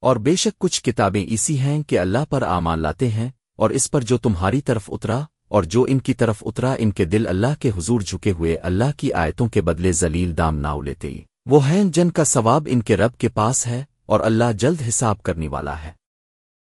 اور بے شک کچھ کتابیں ایسی ہیں کہ اللہ پر آمان لاتے ہیں اور اس پر جو تمہاری طرف اترا اور جو ان کی طرف اترا ان کے دل اللہ کے حضور جھکے ہوئے اللہ کی آیتوں کے بدلے ذلیل دام ناؤ لیتے وہ ہیں جن کا ثواب ان کے رب کے پاس ہے اور اللہ جلد حساب کرنے والا ہے۔